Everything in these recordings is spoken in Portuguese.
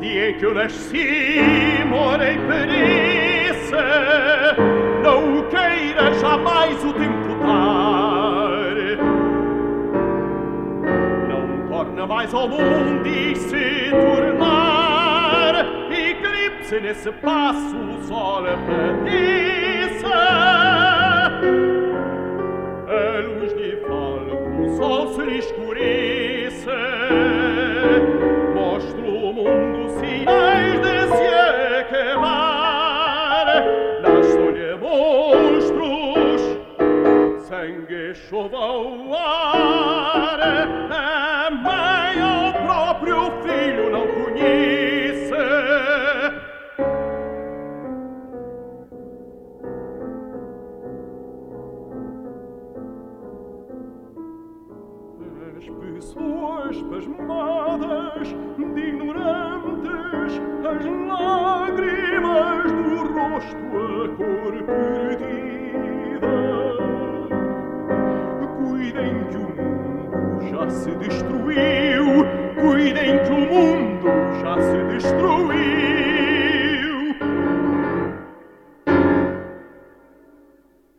dia em que eu nasci, morei pereça, não queira jamais o tempo dar. Não torna mais ao mundo e se tornar eclipse nesse passo o sol apadeça. A luz lhe fala, o sol se lhe escureça, mostra o mundo sangue ar, a mãe ao próprio filho não conhece. As pessoas pasmadas, de ignorantes, as lágrimas do rosto a cor perdida. cuidem que o mundo já se destruiu. Cuidem que o mundo já se destruiu.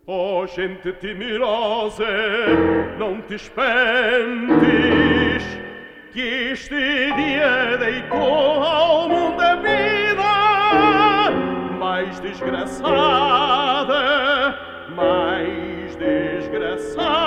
Oh, gente temerosa, não te espantes, que este dia deitou ao mundo a vida mais desgraçada, mais desgraçada.